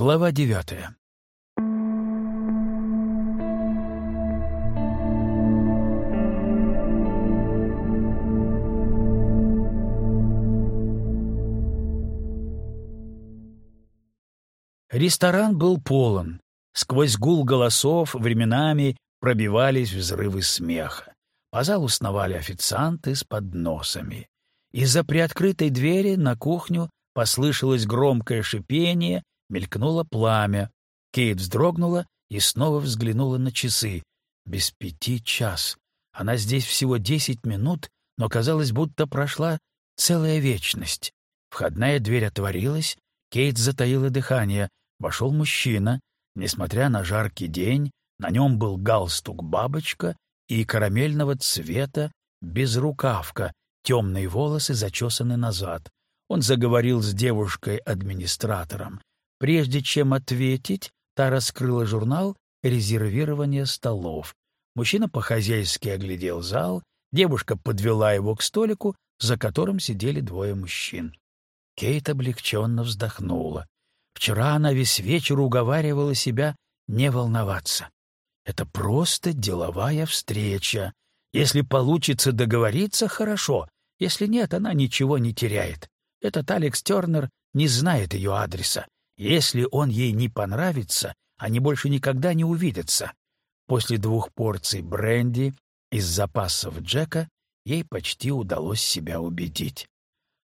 Глава девятая. Ресторан был полон. Сквозь гул голосов временами пробивались взрывы смеха. По залу сновали официанты с подносами. Из-за приоткрытой двери на кухню послышалось громкое шипение, мелькнуло пламя. Кейт вздрогнула и снова взглянула на часы. Без пяти час. Она здесь всего десять минут, но казалось, будто прошла целая вечность. Входная дверь отворилась, Кейт затаила дыхание. Вошел мужчина. Несмотря на жаркий день, на нем был галстук-бабочка и карамельного цвета безрукавка, темные волосы зачесаны назад. Он заговорил с девушкой-администратором. Прежде чем ответить, та раскрыла журнал резервирования столов. Мужчина по-хозяйски оглядел зал, девушка подвела его к столику, за которым сидели двое мужчин. Кейт облегченно вздохнула. Вчера она весь вечер уговаривала себя не волноваться. Это просто деловая встреча. Если получится договориться, хорошо. Если нет, она ничего не теряет. Этот Алекс Тернер не знает ее адреса. Если он ей не понравится, они больше никогда не увидятся. После двух порций бренди из запасов Джека ей почти удалось себя убедить.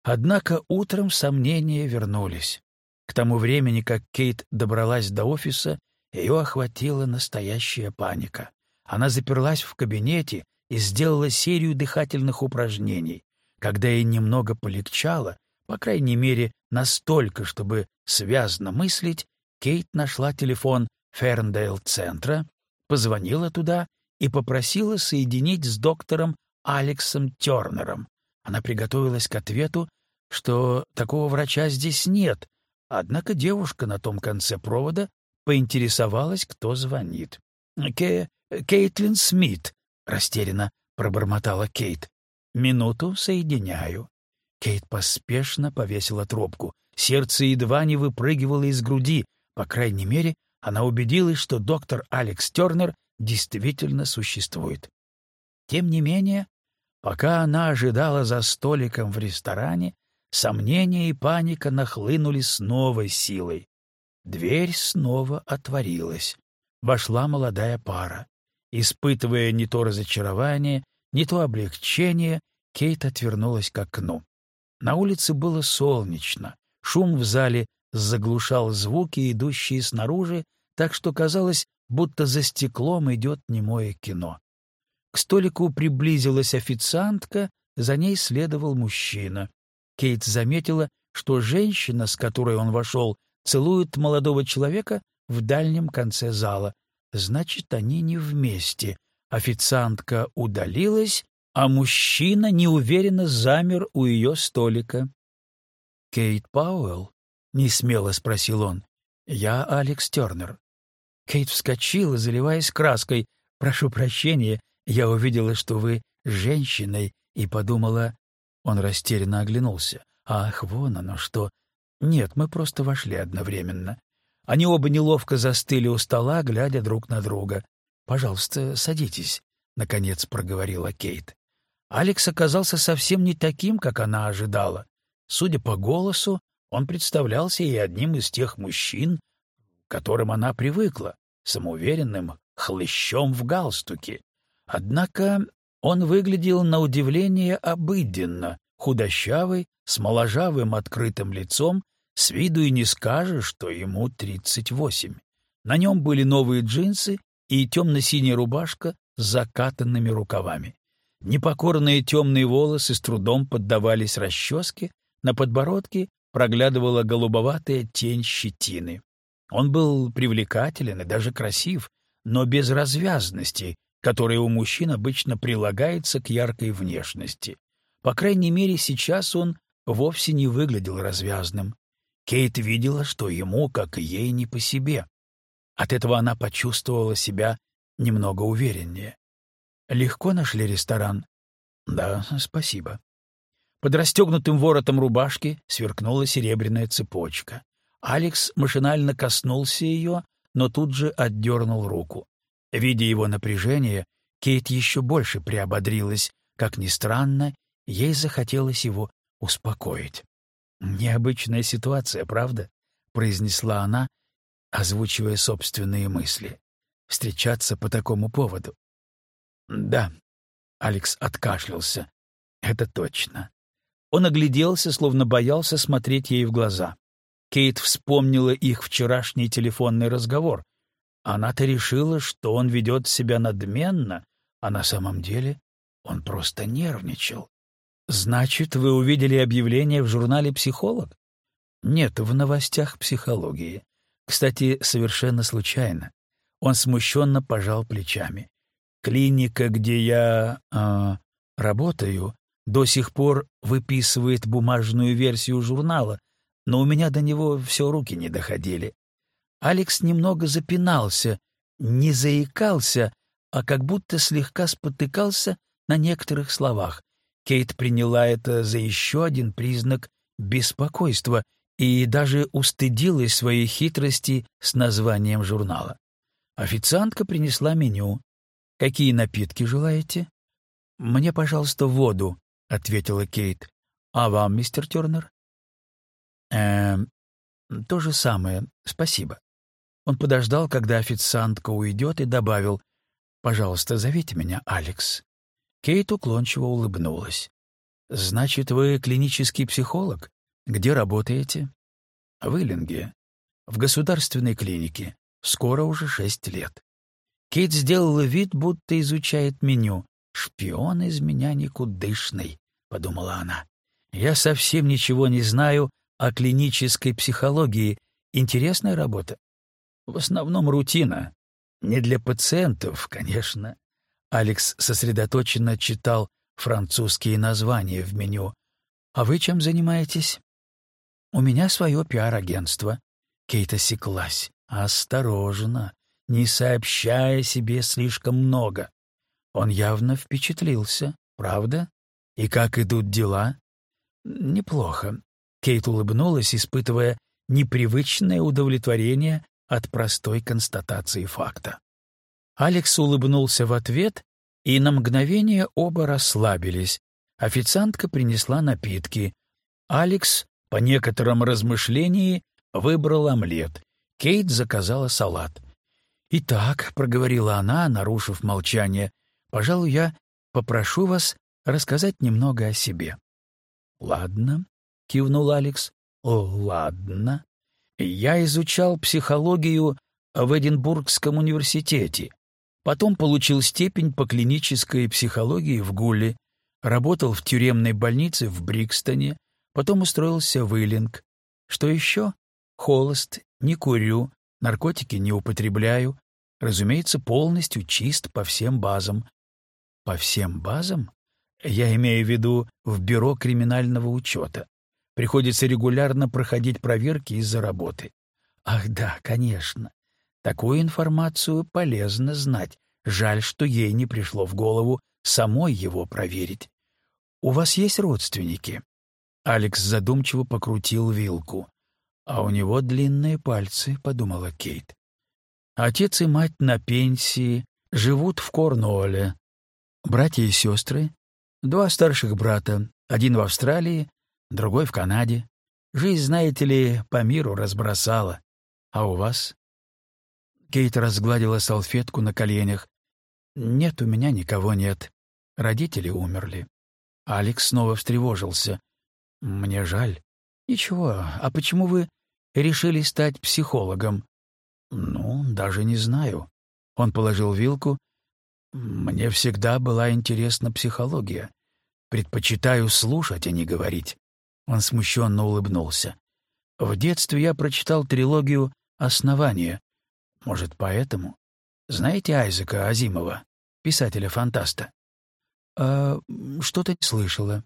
Однако утром сомнения вернулись. К тому времени, как Кейт добралась до офиса, ее охватила настоящая паника. Она заперлась в кабинете и сделала серию дыхательных упражнений. Когда ей немного полегчало, по крайней мере, настолько, чтобы связно мыслить, Кейт нашла телефон Ферндейл-центра, позвонила туда и попросила соединить с доктором Алексом Тернером. Она приготовилась к ответу, что такого врача здесь нет, Однако девушка на том конце провода поинтересовалась, кто звонит. «Ке... Кейтлин Смит», — растерянно пробормотала Кейт. «Минуту соединяю». Кейт поспешно повесила трубку. Сердце едва не выпрыгивало из груди. По крайней мере, она убедилась, что доктор Алекс Тернер действительно существует. Тем не менее, пока она ожидала за столиком в ресторане, Сомнения и паника нахлынули с новой силой. Дверь снова отворилась. Вошла молодая пара. Испытывая не то разочарование, не то облегчение, Кейт отвернулась к окну. На улице было солнечно, шум в зале заглушал звуки, идущие снаружи, так что казалось, будто за стеклом идет немое кино. К столику приблизилась официантка, за ней следовал мужчина. Кейт заметила, что женщина, с которой он вошел, целует молодого человека в дальнем конце зала. Значит, они не вместе. Официантка удалилась, а мужчина неуверенно замер у ее столика. «Кейт Пауэлл?» — несмело спросил он. «Я Алекс Тернер». Кейт вскочила, заливаясь краской. «Прошу прощения, я увидела, что вы женщиной, и подумала, он растерянно оглянулся. «Ах, вон оно что!» «Нет, мы просто вошли одновременно». Они оба неловко застыли у стола, глядя друг на друга. «Пожалуйста, садитесь», — наконец проговорила Кейт. Алекс оказался совсем не таким, как она ожидала. Судя по голосу, он представлялся ей одним из тех мужчин, к которым она привыкла, самоуверенным хлыщом в галстуке. Однако он выглядел на удивление обыденно, худощавый, с моложавым открытым лицом, с виду и не скажешь, что ему тридцать восемь. На нем были новые джинсы и темно-синяя рубашка с закатанными рукавами. Непокорные темные волосы с трудом поддавались расческе, на подбородке проглядывала голубоватая тень щетины. Он был привлекателен и даже красив, но без развязности, которое у мужчин обычно прилагается к яркой внешности. По крайней мере, сейчас он вовсе не выглядел развязным. Кейт видела, что ему, как и ей, не по себе. От этого она почувствовала себя немного увереннее. «Легко нашли ресторан?» «Да, спасибо». Под расстегнутым воротом рубашки сверкнула серебряная цепочка. Алекс машинально коснулся ее, но тут же отдернул руку. Видя его напряжение, Кейт еще больше приободрилась. Как ни странно, ей захотелось его успокоить. «Необычная ситуация, правда?» — произнесла она, озвучивая собственные мысли. «Встречаться по такому поводу». «Да», — Алекс откашлялся. «Это точно». Он огляделся, словно боялся смотреть ей в глаза. Кейт вспомнила их вчерашний телефонный разговор. Она-то решила, что он ведет себя надменно, а на самом деле он просто нервничал. «Значит, вы увидели объявление в журнале «Психолог»?» «Нет, в новостях психологии. Кстати, совершенно случайно». Он смущенно пожал плечами. «Клиника, где я э, работаю, до сих пор выписывает бумажную версию журнала, но у меня до него все руки не доходили. Алекс немного запинался, не заикался, а как будто слегка спотыкался на некоторых словах. Кейт приняла это за еще один признак беспокойства и даже устыдилась своей хитрости с названием журнала. Официантка принесла меню. «Какие напитки желаете?» «Мне, пожалуйста, воду», — ответила Кейт. «А вам, мистер Тернер?» «Эм, то же самое, спасибо». Он подождал, когда официантка уйдет, и добавил, «Пожалуйста, зовите меня Алекс». Кейт уклончиво улыбнулась. «Значит, вы клинический психолог? Где работаете?» «В Иллинге. В государственной клинике. Скоро уже шесть лет». Кейт сделала вид, будто изучает меню. «Шпион из меня никудышный», — подумала она. «Я совсем ничего не знаю о клинической психологии. Интересная работа. В основном рутина. Не для пациентов, конечно. Алекс сосредоточенно читал французские названия в меню. «А вы чем занимаетесь?» «У меня свое пиар-агентство». Кейт осеклась. «Осторожно, не сообщая себе слишком много». Он явно впечатлился, правда? И как идут дела? Неплохо. Кейт улыбнулась, испытывая непривычное удовлетворение от простой констатации факта. Алекс улыбнулся в ответ, и на мгновение оба расслабились. Официантка принесла напитки. Алекс, по некоторым размышлениям, выбрал омлет. Кейт заказала салат. «Итак», — проговорила она, нарушив молчание, — «пожалуй, я попрошу вас рассказать немного о себе». «Ладно», — кивнул Алекс. «О, ладно. Я изучал психологию в Эдинбургском университете. Потом получил степень по клинической психологии в Гуле, работал в тюремной больнице в Брикстоне, потом устроился в Иллинг. Что еще? Холост, не курю, наркотики не употребляю. Разумеется, полностью чист по всем базам. По всем базам? Я имею в виду в бюро криминального учета. Приходится регулярно проходить проверки из-за работы. Ах да, конечно. Такую информацию полезно знать. Жаль, что ей не пришло в голову самой его проверить. «У вас есть родственники?» Алекс задумчиво покрутил вилку. «А у него длинные пальцы», — подумала Кейт. «Отец и мать на пенсии, живут в Корнуолле. Братья и сестры? Два старших брата, один в Австралии, другой в Канаде. Жизнь, знаете ли, по миру разбросала. А у вас? Кейт разгладила салфетку на коленях. Нет, у меня никого нет. Родители умерли. Алекс снова встревожился. Мне жаль. Ничего, а почему вы решили стать психологом? Ну, даже не знаю. Он положил вилку. Мне всегда была интересна психология. Предпочитаю слушать, а не говорить. Он смущенно улыбнулся. В детстве я прочитал трилогию «Основание». Может, поэтому? Знаете Айзека Азимова, писателя-фантаста? А что-то слышала.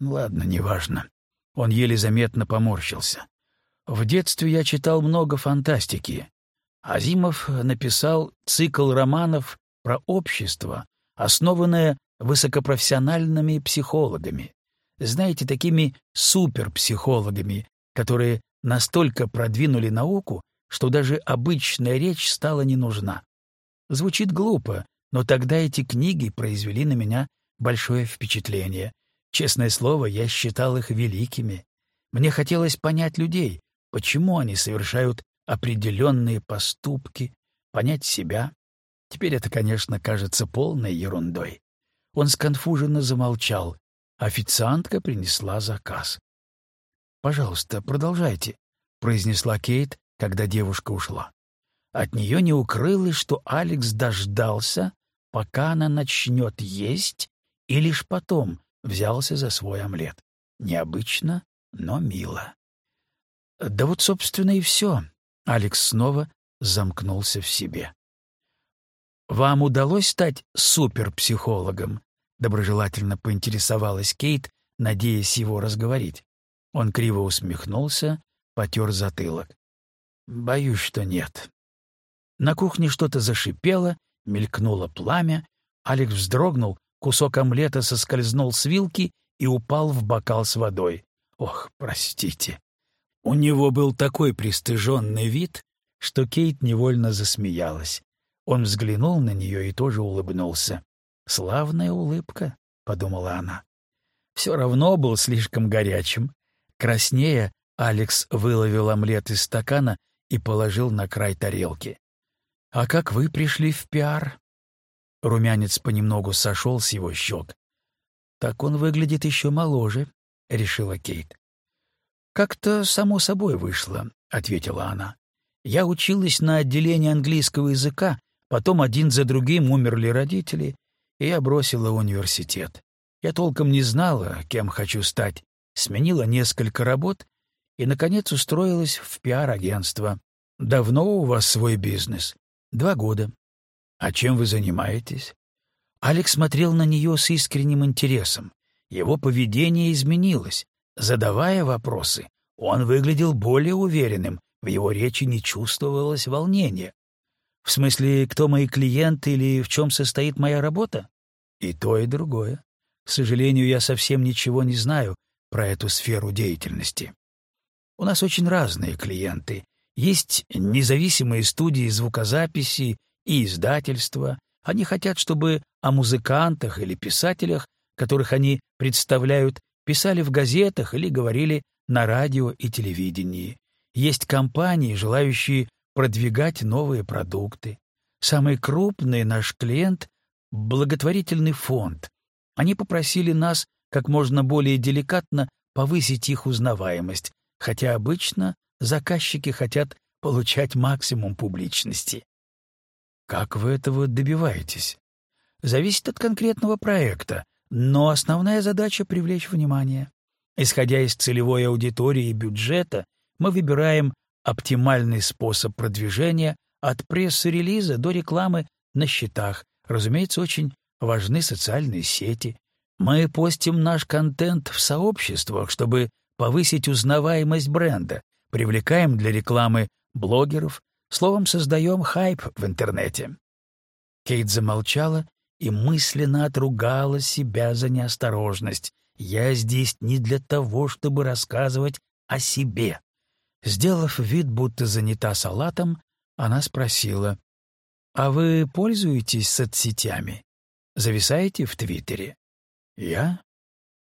Ладно, неважно. Он еле заметно поморщился. В детстве я читал много фантастики. Азимов написал цикл романов про общество, основанное высокопрофессиональными психологами знаете, такими суперпсихологами, которые настолько продвинули науку, что даже обычная речь стала не нужна. Звучит глупо, но тогда эти книги произвели на меня большое впечатление. Честное слово, я считал их великими. Мне хотелось понять людей, почему они совершают определенные поступки, понять себя. Теперь это, конечно, кажется полной ерундой. Он сконфуженно замолчал. Официантка принесла заказ. «Пожалуйста, продолжайте», — произнесла Кейт, когда девушка ушла. От нее не укрылось, что Алекс дождался, пока она начнет есть, и лишь потом взялся за свой омлет. Необычно, но мило. Да вот, собственно, и все. Алекс снова замкнулся в себе. «Вам удалось стать суперпсихологом?» — доброжелательно поинтересовалась Кейт, надеясь его разговорить. Он криво усмехнулся, потер затылок. «Боюсь, что нет». На кухне что-то зашипело, мелькнуло пламя. Алекс вздрогнул, кусок омлета соскользнул с вилки и упал в бокал с водой. Ох, простите. У него был такой пристыженный вид, что Кейт невольно засмеялась. Он взглянул на нее и тоже улыбнулся. «Славная улыбка», — подумала она. Все равно был слишком горячим. Краснея, Алекс выловил омлет из стакана и положил на край тарелки. «А как вы пришли в пиар?» Румянец понемногу сошел с его щек. «Так он выглядит еще моложе», — решила Кейт. «Как-то само собой вышло», — ответила она. «Я училась на отделении английского языка, потом один за другим умерли родители, и я бросила университет. Я толком не знала, кем хочу стать, сменила несколько работ и, наконец, устроилась в пиар-агентство. Давно у вас свой бизнес? Два года. А чем вы занимаетесь? Алекс смотрел на нее с искренним интересом. Его поведение изменилось. Задавая вопросы, он выглядел более уверенным, в его речи не чувствовалось волнения. В смысле, кто мои клиенты или в чем состоит моя работа? И то, и другое. К сожалению, я совсем ничего не знаю про эту сферу деятельности. У нас очень разные клиенты. Есть независимые студии звукозаписи и издательства. Они хотят, чтобы о музыкантах или писателях, которых они представляют, писали в газетах или говорили на радио и телевидении. Есть компании, желающие продвигать новые продукты. Самый крупный наш клиент — благотворительный фонд. Они попросили нас как можно более деликатно повысить их узнаваемость, хотя обычно заказчики хотят получать максимум публичности. Как вы этого добиваетесь? Зависит от конкретного проекта, но основная задача — привлечь внимание. Исходя из целевой аудитории и бюджета, мы выбираем оптимальный способ продвижения от пресс-релиза до рекламы на счетах. Разумеется, очень важны социальные сети. Мы постим наш контент в сообществах, чтобы повысить узнаваемость бренда, привлекаем для рекламы блогеров, словом, создаем хайп в интернете. Кейт замолчала и мысленно отругала себя за неосторожность. Я здесь не для того, чтобы рассказывать о себе. Сделав вид, будто занята салатом, она спросила, «А вы пользуетесь соцсетями? Зависаете в Твиттере?» «Я?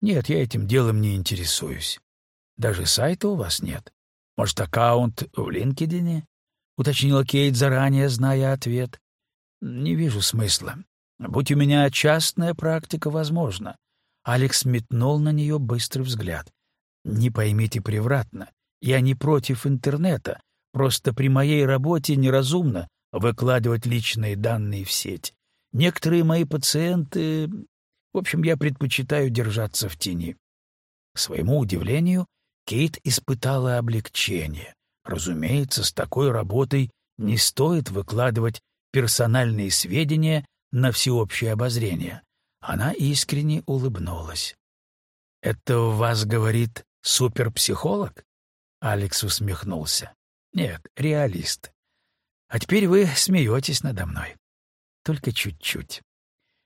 Нет, я этим делом не интересуюсь. Даже сайта у вас нет? Может, аккаунт в LinkedIn?» — уточнила Кейт, заранее зная ответ. «Не вижу смысла. Будь у меня частная практика, возможно. Алекс метнул на нее быстрый взгляд. Не поймите превратно. Я не против интернета. Просто при моей работе неразумно выкладывать личные данные в сеть. Некоторые мои пациенты... В общем, я предпочитаю держаться в тени. К своему удивлению, Кейт испытала облегчение. Разумеется, с такой работой не стоит выкладывать персональные сведения на всеобщее обозрение. Она искренне улыбнулась. «Это у вас, говорит, суперпсихолог?» Алекс усмехнулся. «Нет, реалист. А теперь вы смеетесь надо мной. Только чуть-чуть».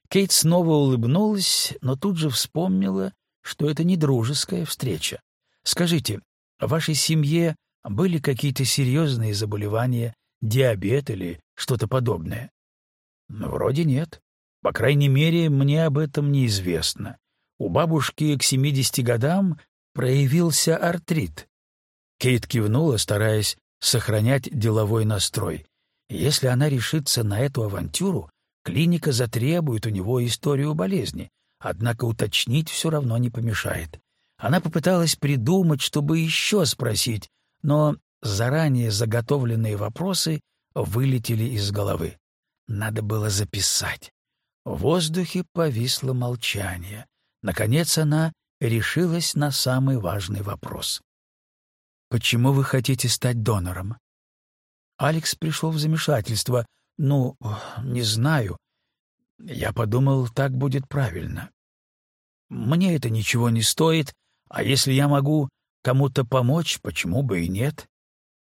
Кейт снова улыбнулась, но тут же вспомнила, что это не дружеская встреча. «Скажите, в вашей семье Были какие-то серьезные заболевания, диабет или что-то подобное? Вроде нет. По крайней мере, мне об этом неизвестно. У бабушки к 70 годам проявился артрит. Кейт кивнула, стараясь сохранять деловой настрой. Если она решится на эту авантюру, клиника затребует у него историю болезни, однако уточнить все равно не помешает. Она попыталась придумать, чтобы еще спросить, но заранее заготовленные вопросы вылетели из головы. Надо было записать. В воздухе повисло молчание. Наконец она решилась на самый важный вопрос. «Почему вы хотите стать донором?» Алекс пришел в замешательство. «Ну, не знаю. Я подумал, так будет правильно. Мне это ничего не стоит, а если я могу кому-то помочь, почему бы и нет?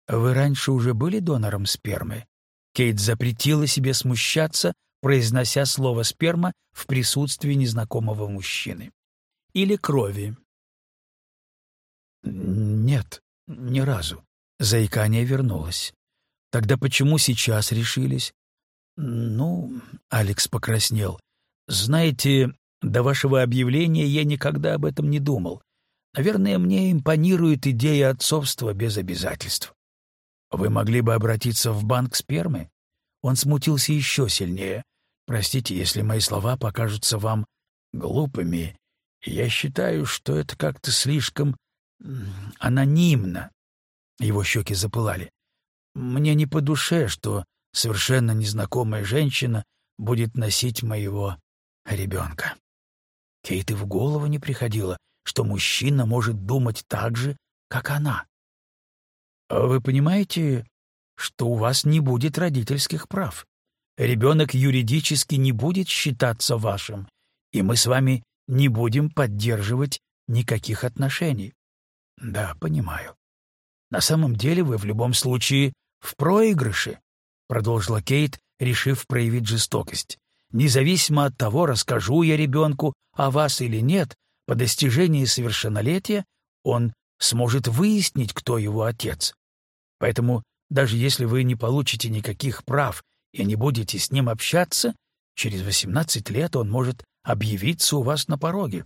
Вы раньше уже были донором спермы? Кейт запретила себе смущаться, произнося слово «сперма» в присутствии незнакомого мужчины. Или крови. Нет, ни разу. Заикание вернулось. Тогда почему сейчас решились? Ну, Алекс покраснел. Знаете, до вашего объявления я никогда об этом не думал. Наверное, мне импонирует идея отцовства без обязательств. Вы могли бы обратиться в банк спермы? Он смутился еще сильнее. Простите, если мои слова покажутся вам глупыми. Я считаю, что это как-то слишком анонимно. Его щеки запылали. Мне не по душе, что совершенно незнакомая женщина будет носить моего ребенка. Кейт и в голову не приходило, что мужчина может думать так же, как она. А «Вы понимаете, что у вас не будет родительских прав? Ребенок юридически не будет считаться вашим, и мы с вами не будем поддерживать никаких отношений». «Да, понимаю. На самом деле вы в любом случае в проигрыше», — продолжила Кейт, решив проявить жестокость. Независимо от того, расскажу я ребенку о вас или нет, по достижении совершеннолетия он сможет выяснить, кто его отец. Поэтому даже если вы не получите никаких прав и не будете с ним общаться, через 18 лет он может объявиться у вас на пороге.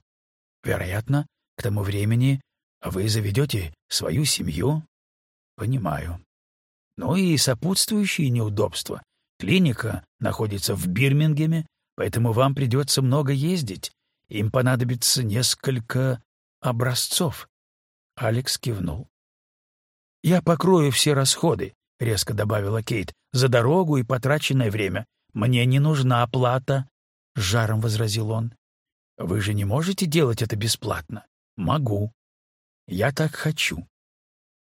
Вероятно, к тому времени вы заведете свою семью. Понимаю. Ну и сопутствующие неудобства. Клиника находится в Бирмингеме, поэтому вам придется много ездить. Им понадобится несколько образцов. Алекс кивнул. «Я покрою все расходы», — резко добавила Кейт, — «за дорогу и потраченное время. Мне не нужна оплата», — жаром возразил он. «Вы же не можете делать это бесплатно?» «Могу. Я так хочу».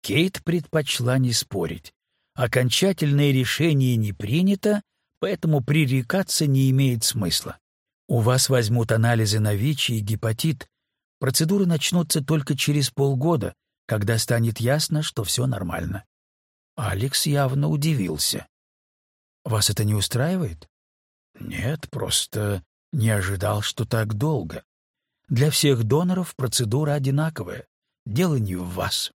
Кейт предпочла не спорить. Окончательное решение не принято, поэтому пререкаться не имеет смысла. У вас возьмут анализы на ВИЧ и гепатит. Процедуры начнутся только через полгода, когда станет ясно, что все нормально. Алекс явно удивился. «Вас это не устраивает?» «Нет, просто не ожидал, что так долго. Для всех доноров процедура одинаковая. Дело не в вас».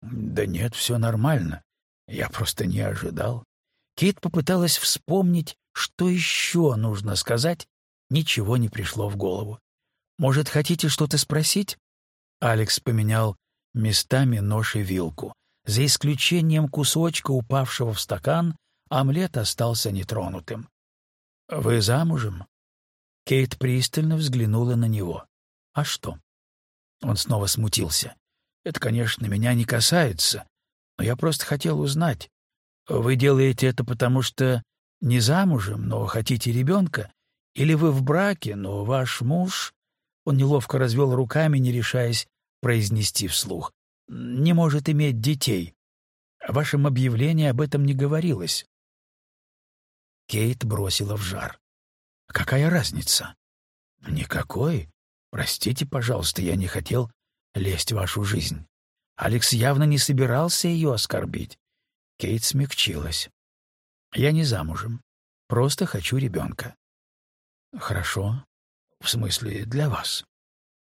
«Да нет, все нормально. Я просто не ожидал. Кит попыталась вспомнить, что еще нужно сказать. Ничего не пришло в голову. «Может, хотите что-то спросить?» Алекс поменял местами нож и вилку. За исключением кусочка, упавшего в стакан, омлет остался нетронутым. «Вы замужем?» Кейт пристально взглянула на него. «А что?» Он снова смутился. «Это, конечно, меня не касается, но я просто хотел узнать, вы делаете это потому, что не замужем, но хотите ребенка, или вы в браке, но ваш муж...» Он неловко развел руками, не решаясь произнести вслух. «Не может иметь детей. В вашем объявлении об этом не говорилось». Кейт бросила в жар. «Какая разница?» «Никакой. Простите, пожалуйста, я не хотел лезть в вашу жизнь. Алекс явно не собирался ее оскорбить. Кейт смягчилась. «Я не замужем. Просто хочу ребенка». «Хорошо. В смысле, для вас».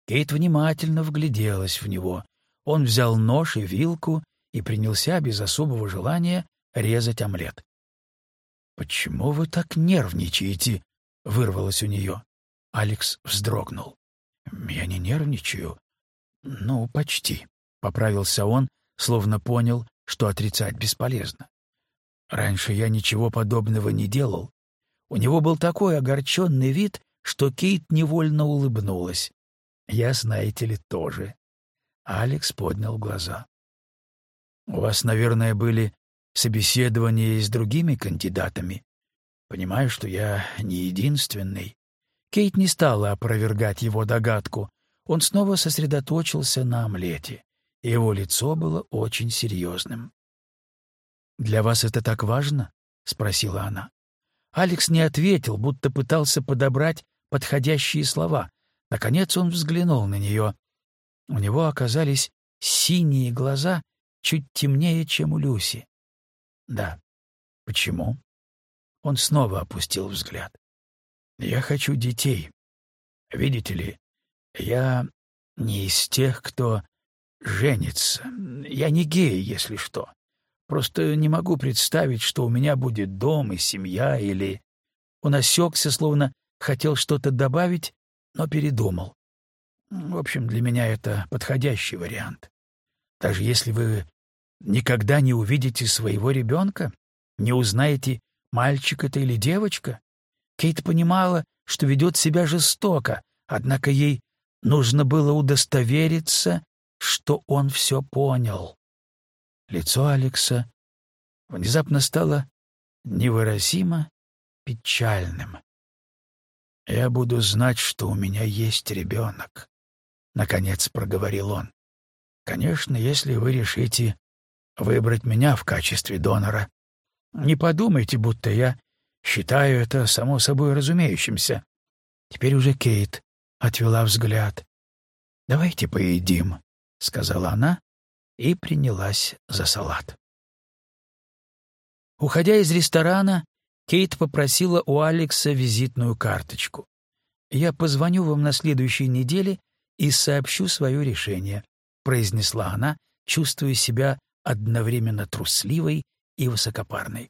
Кейт внимательно вгляделась в него. Он взял нож и вилку и принялся без особого желания резать омлет. «Почему вы так нервничаете?» — вырвалось у нее. Алекс вздрогнул. «Я не нервничаю». «Ну, почти», — поправился он, словно понял, что отрицать бесполезно. «Раньше я ничего подобного не делал. У него был такой огорченный вид, что Кейт невольно улыбнулась. Я, знаете ли, тоже. Алекс поднял глаза. «У вас, наверное, были собеседования с другими кандидатами. Понимаю, что я не единственный». Кейт не стала опровергать его догадку. Он снова сосредоточился на омлете. Его лицо было очень серьезным. «Для вас это так важно?» — спросила она. Алекс не ответил, будто пытался подобрать подходящие слова. Наконец он взглянул на нее. У него оказались синие глаза, чуть темнее, чем у Люси. Да. Почему? Он снова опустил взгляд. Я хочу детей. Видите ли, я не из тех, кто женится. Я не гей, если что. Просто не могу представить, что у меня будет дом и семья, или... Он осекся, словно хотел что-то добавить, но передумал. В общем, для меня это подходящий вариант. Даже если вы никогда не увидите своего ребенка, не узнаете, мальчик это или девочка. Кейт понимала, что ведет себя жестоко, однако ей нужно было удостовериться, что он все понял. Лицо Алекса внезапно стало невыразимо печальным. «Я буду знать, что у меня есть ребенок», — наконец проговорил он. «Конечно, если вы решите выбрать меня в качестве донора. Не подумайте, будто я считаю это само собой разумеющимся». Теперь уже Кейт отвела взгляд. «Давайте поедим», — сказала она и принялась за салат. Уходя из ресторана, Кейт попросила у Алекса визитную карточку. «Я позвоню вам на следующей неделе и сообщу свое решение», — произнесла она, чувствуя себя одновременно трусливой и высокопарной.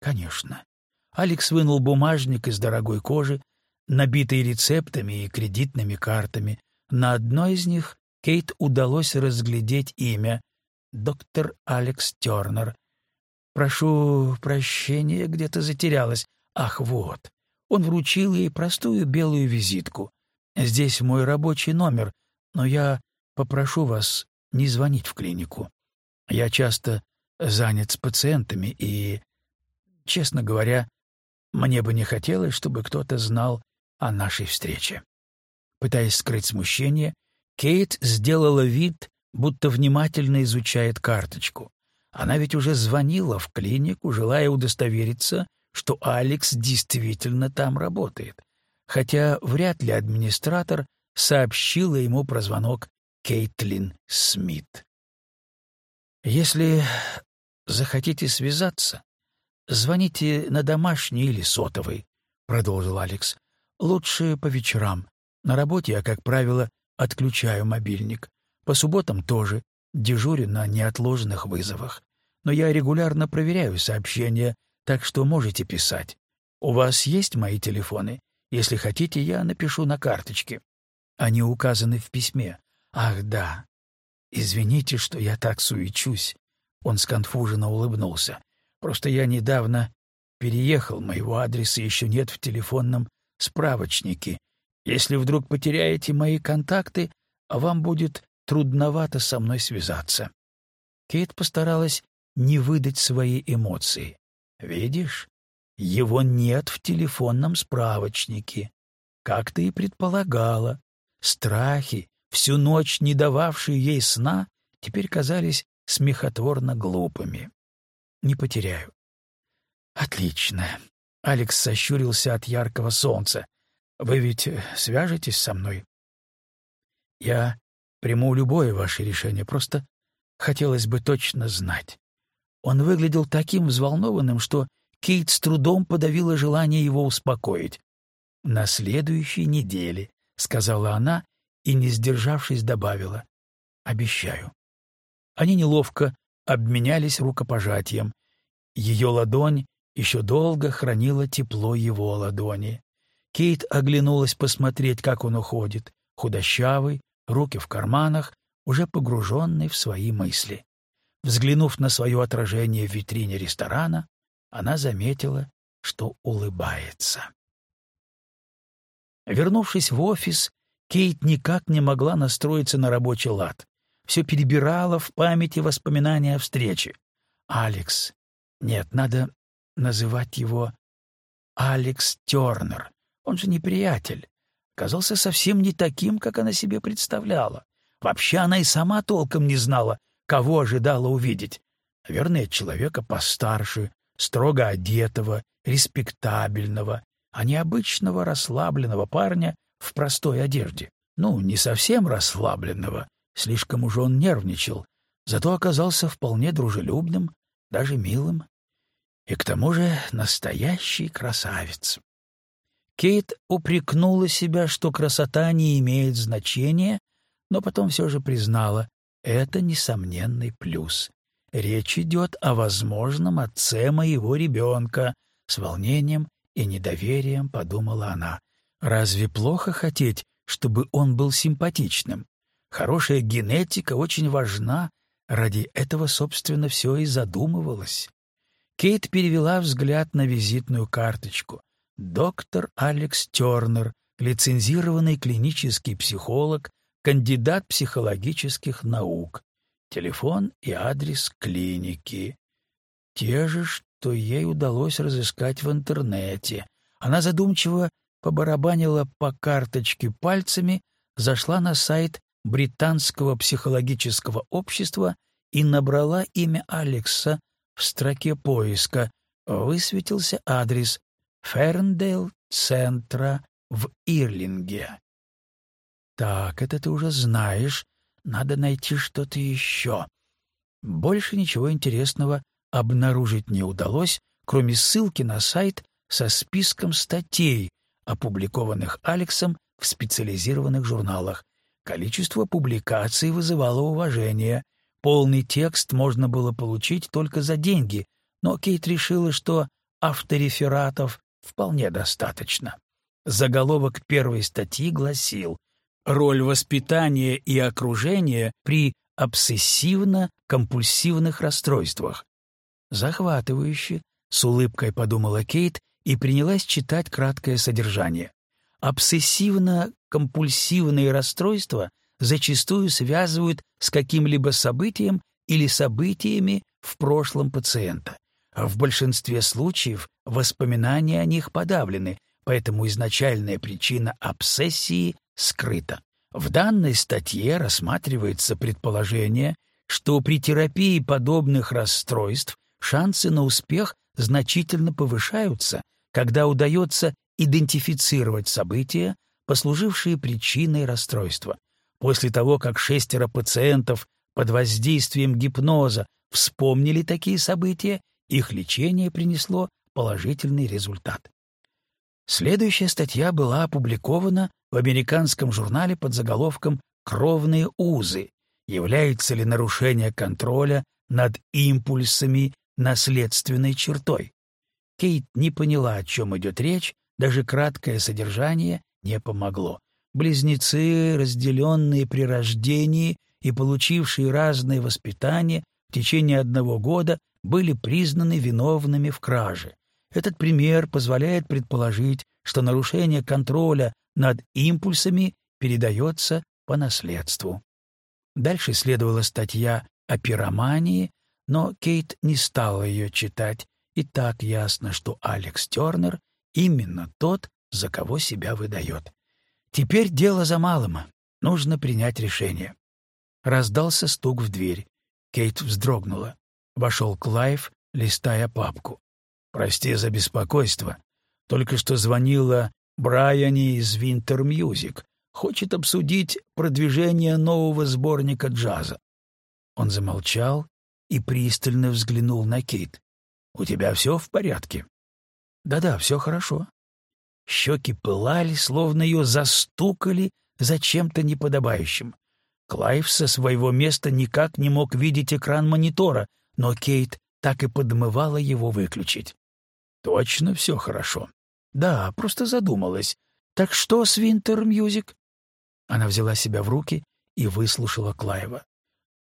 «Конечно». Алекс вынул бумажник из дорогой кожи, набитый рецептами и кредитными картами. На одной из них Кейт удалось разглядеть имя — доктор Алекс Тернер, Прошу прощения, где-то затерялась. Ах, вот. Он вручил ей простую белую визитку. Здесь мой рабочий номер, но я попрошу вас не звонить в клинику. Я часто занят с пациентами, и, честно говоря, мне бы не хотелось, чтобы кто-то знал о нашей встрече. Пытаясь скрыть смущение, Кейт сделала вид, будто внимательно изучает карточку. Она ведь уже звонила в клинику, желая удостовериться, что Алекс действительно там работает, хотя вряд ли администратор сообщила ему про звонок Кейтлин Смит. «Если захотите связаться, звоните на домашний или сотовый», — продолжил Алекс. «Лучше по вечерам. На работе я, как правило, отключаю мобильник. По субботам тоже дежурю на неотложных вызовах. Но я регулярно проверяю сообщения, так что можете писать. У вас есть мои телефоны? Если хотите, я напишу на карточке. Они указаны в письме. Ах, да. Извините, что я так суечусь. Он сконфуженно улыбнулся. Просто я недавно переехал, моего адреса еще нет в телефонном справочнике. Если вдруг потеряете мои контакты, вам будет трудновато со мной связаться. Кейт постаралась не выдать свои эмоции. Видишь, его нет в телефонном справочнике. Как ты и предполагала, страхи, всю ночь не дававшие ей сна, теперь казались смехотворно глупыми. Не потеряю. Отлично. Алекс сощурился от яркого солнца. Вы ведь свяжетесь со мной? Я Приму любое ваше решение, просто хотелось бы точно знать. Он выглядел таким взволнованным, что Кейт с трудом подавила желание его успокоить. «На следующей неделе», — сказала она и, не сдержавшись, добавила. «Обещаю». Они неловко обменялись рукопожатием. Ее ладонь еще долго хранила тепло его ладони. Кейт оглянулась посмотреть, как он уходит, худощавый, руки в карманах, уже погруженный в свои мысли. Взглянув на свое отражение в витрине ресторана, она заметила, что улыбается. Вернувшись в офис, Кейт никак не могла настроиться на рабочий лад. Все перебирала в памяти воспоминания о встрече. Алекс. Нет, надо называть его Алекс Тернер. Он же не приятель. Казался совсем не таким, как она себе представляла. Вообще она и сама толком не знала, кого ожидала увидеть. Наверное, человека постарше, строго одетого, респектабельного, а не обычного расслабленного парня в простой одежде. Ну, не совсем расслабленного, слишком уж он нервничал, зато оказался вполне дружелюбным, даже милым. И к тому же настоящий красавец. Кейт упрекнула себя, что красота не имеет значения, но потом все же признала — это несомненный плюс. Речь идет о возможном отце моего ребенка. С волнением и недоверием подумала она. Разве плохо хотеть, чтобы он был симпатичным? Хорошая генетика очень важна, ради этого, собственно, все и задумывалось. Кейт перевела взгляд на визитную карточку. Доктор Алекс Тернер, лицензированный клинический психолог, кандидат психологических наук. Телефон и адрес клиники. Те же, что ей удалось разыскать в интернете. Она задумчиво побарабанила по карточке пальцами, зашла на сайт Британского психологического общества и набрала имя Алекса в строке поиска. Высветился адрес Ферндейл центра в Ирлинге. «Так, это ты уже знаешь. Надо найти что-то еще». Больше ничего интересного обнаружить не удалось, кроме ссылки на сайт со списком статей, опубликованных Алексом в специализированных журналах. Количество публикаций вызывало уважение. Полный текст можно было получить только за деньги, но Кейт решила, что авторефератов вполне достаточно. Заголовок первой статьи гласил «Роль воспитания и окружения при обсессивно-компульсивных расстройствах». Захватывающе, с улыбкой подумала Кейт и принялась читать краткое содержание. Обсессивно-компульсивные расстройства зачастую связывают с каким-либо событием или событиями в прошлом пациента. В большинстве случаев воспоминания о них подавлены, поэтому изначальная причина обсессии скрыта. В данной статье рассматривается предположение, что при терапии подобных расстройств шансы на успех значительно повышаются, когда удается идентифицировать события, послужившие причиной расстройства. После того, как шестеро пациентов под воздействием гипноза вспомнили такие события, их лечение принесло положительный результат. Следующая статья была опубликована в американском журнале под заголовком «Кровные узы. Является ли нарушение контроля над импульсами наследственной чертой?» Кейт не поняла, о чем идет речь, даже краткое содержание не помогло. Близнецы, разделенные при рождении и получившие разное воспитание в течение одного года, были признаны виновными в краже. Этот пример позволяет предположить, что нарушение контроля над импульсами передается по наследству. Дальше следовала статья о пиромании, но Кейт не стала ее читать, и так ясно, что Алекс Тернер именно тот, за кого себя выдает. Теперь дело за малым. Нужно принять решение. Раздался стук в дверь. Кейт вздрогнула. Вошел Клайв, листая папку. «Прости за беспокойство. Только что звонила Брайани из Winter Music. Хочет обсудить продвижение нового сборника джаза». Он замолчал и пристально взглянул на Кейт. У тебя все в порядке? Да-да, все хорошо. Щеки пылали, словно ее застукали за чем-то неподобающим. Клайв со своего места никак не мог видеть экран монитора, но Кейт так и подмывала его выключить. «Точно все хорошо?» «Да, просто задумалась. Так что с Winter Music?» Она взяла себя в руки и выслушала Клайва.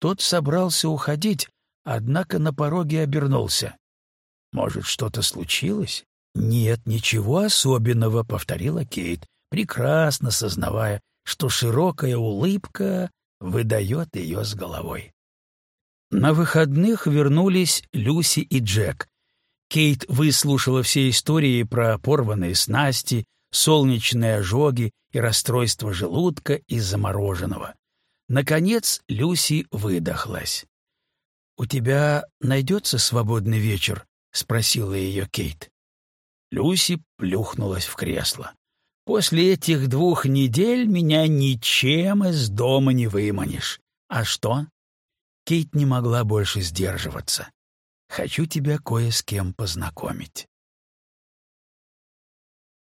Тот собрался уходить, однако на пороге обернулся. «Может, что-то случилось?» «Нет, ничего особенного», — повторила Кейт, прекрасно сознавая, что широкая улыбка выдает ее с головой. На выходных вернулись Люси и Джек. Кейт выслушала все истории про порванные снасти, солнечные ожоги и расстройство желудка из-за мороженого. Наконец Люси выдохлась. «У тебя найдется свободный вечер?» — спросила ее Кейт. Люси плюхнулась в кресло. «После этих двух недель меня ничем из дома не выманишь. А что?» Кейт не могла больше сдерживаться. «Хочу тебя кое с кем познакомить».